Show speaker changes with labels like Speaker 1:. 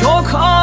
Speaker 1: 小康。